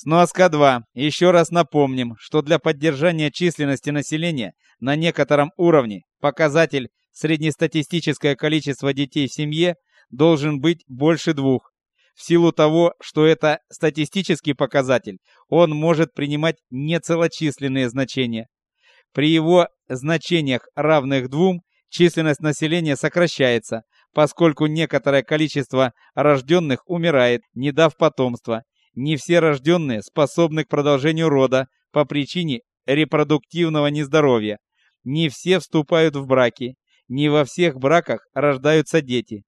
Сноска 2. Еще раз напомним, что для поддержания численности населения на некотором уровне показатель среднестатистическое количество детей в семье должен быть больше двух. В силу того, что это статистический показатель, он может принимать нецелочисленные значения. При его значениях, равных двум, численность населения сокращается, поскольку некоторое количество рожденных умирает, не дав потомства. Не все рожденные способны к продолжению рода по причине репродуктивного нездоровья. Не все вступают в браки. Не во всех браках рождаются дети.